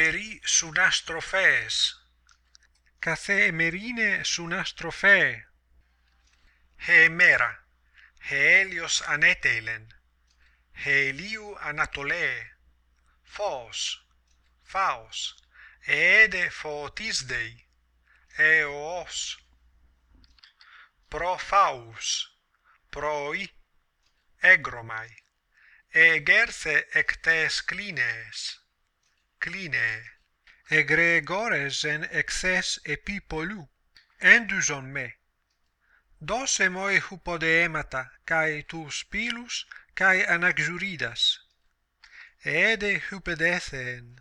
peri su nastrofees. Cathè emerine su nastrofee. Emera, he helios anetelen, he eliu phos, phaos, eede photisdei, eos. Pro faus, proi, egromai, egerse ectes clines cline egregores en exes epipolu enduson me. Dose moi hupodeemata kai tu spilus kai anaxuridas. Ede hupedethen